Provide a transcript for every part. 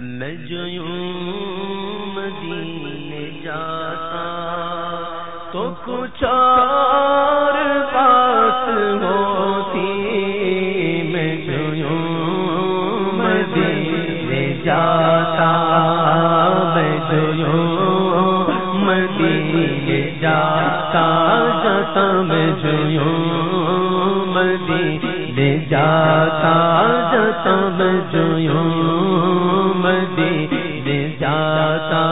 میں جو یوں مدینے جاتا تو کچھ اور بات ہوتی، میں جو یوں مدینے جاتا، میں جو یوں مدینے جاتا جاتا، میں جو یوں مدینے جاتا جاتا، میں جو جاتا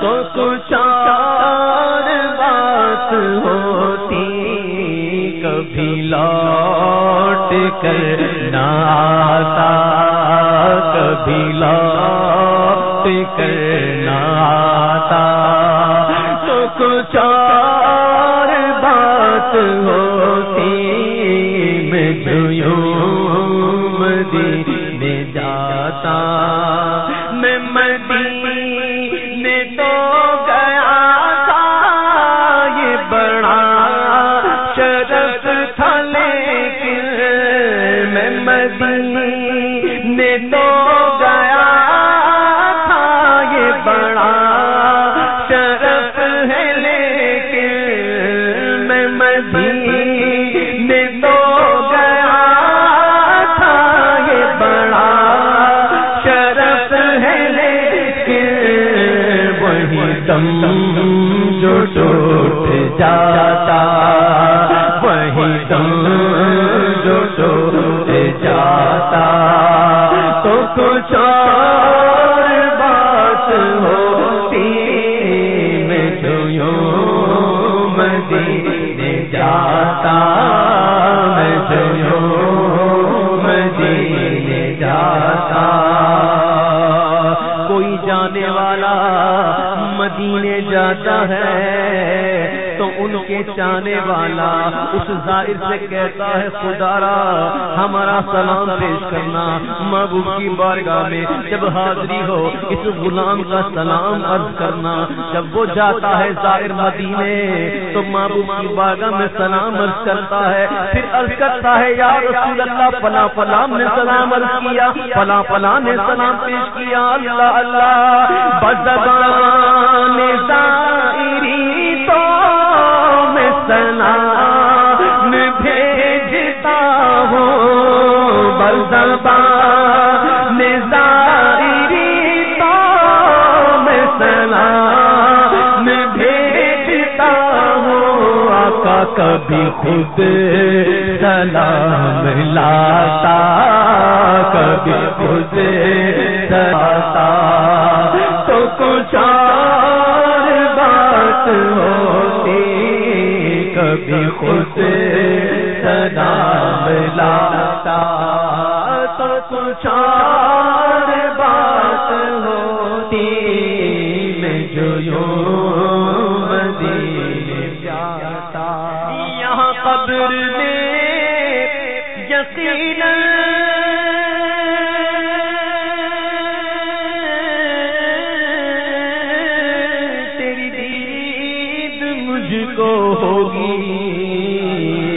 تو کچھ اور بات ہوتی، کبھی لوٹ کر نہ آتا، کبھی لوٹ کر نہ آتا۔ تو کچھ اور بات ہوتی جو ٹوٹ جاتا وہی دم مدینے جاتا ہے، تو ان کے چاہنے والا اس ظاہر سے کہتا ہے، خدا را، ہمارا سلام پیش کرنا محبوب کی بارگاہ میں جب حاضری ہو، اس غلام کا سلام عرض کرنا۔ جب وہ جاتا ہے ظاہر مدینے، تو محبوب کی بارگاہ میں سلام عرض کرتا ہے۔ پھر عرض کرتا ہے، یا رسول اللہ، فلاں فلاں نے سلام عرض کیا، فلاں فلاں نے سلام پیش کیا۔ اللہ اللہ بزبان ہوں بزبان تو میں سلام بھیجتا ہوں آقا کبھی خود سلام لاتا کبھی خود سلاتا تو کچھ بات ہوتی کبھی خود سلام لاتا تو کچھ اور بات ہوتی میں جو یوں مدینے جاتا یہاں قبر میں یقین تیری دید مجھ کو ہوگی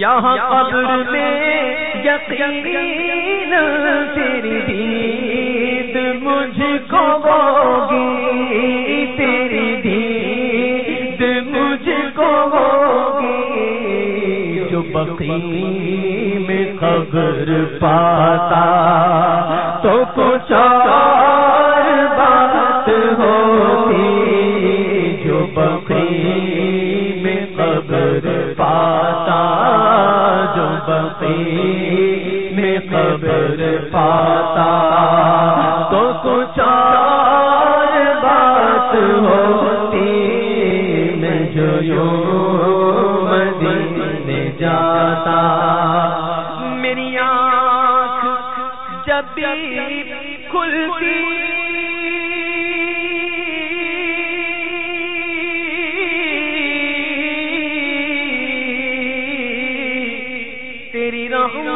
یہاں قبر میں یقین تیری دید مجھ کو ہوگی تیری دید مجھ کو ہوگی جو بقی میں قبر پاتا تو کچھ بقی میں قبر پاتا تو کچھ اور بات ہوتی میں جو یوں مدینے جاتا میری آنکھ جب بھی کھلتی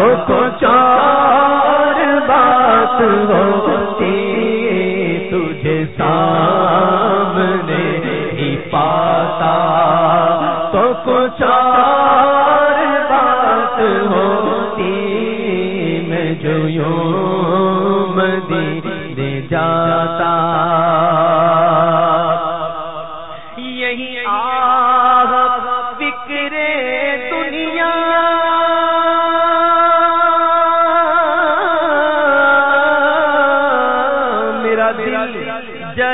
تو کچھ اور بات ہوتی تجھے سامنے ہی پاتا تو کچھ اور بات ہوتی میں جو یوں مدینے جاتا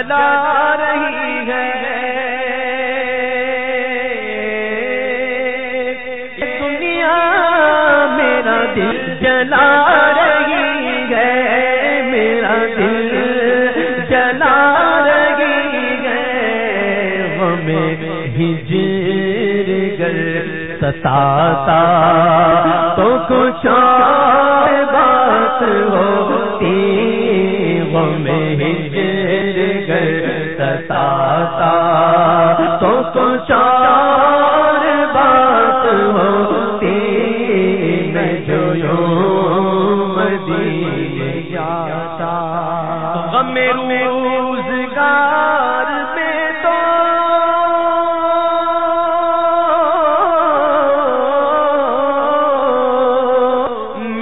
جلا رہی ہے۔ دنیا میرا دل جلا رہی ہے۔ میرا دل جلا رہی ہے۔ ہمیں ہجر گر ستاتا۔ تو کچھ بات ہوتی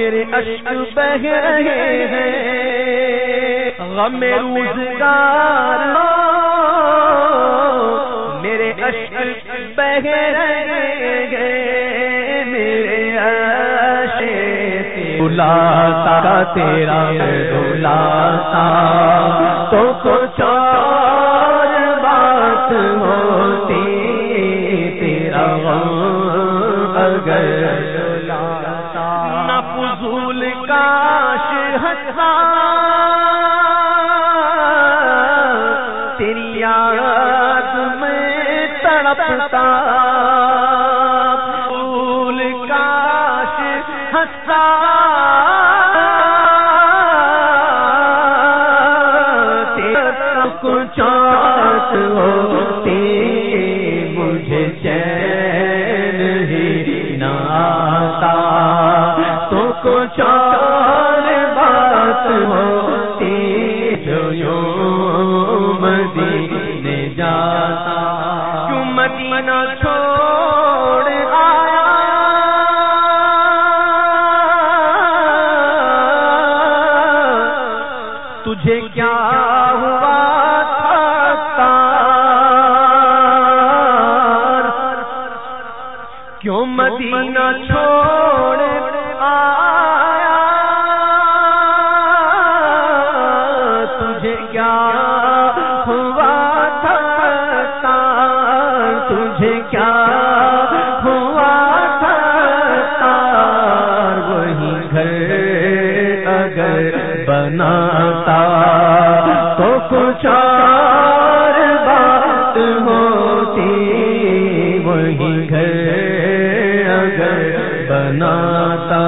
میرے اشک بہ رہے ہیں۔ غم روزگار میرے اشک بہ رہے ہیں۔ میرے بلاتا، تیرا بلاتا تو کچھ تیری یاد میں تڑپتا فضول کاش ہنسا کچھ ہوتی مجھے چین کیوں چھوڑ آیا۔ تجھے کیا ہوا تھا کیوں مدینہ چھوڑ بناتا تو کچھ اور بات ہوتی وہی گھر اگر بناتا۔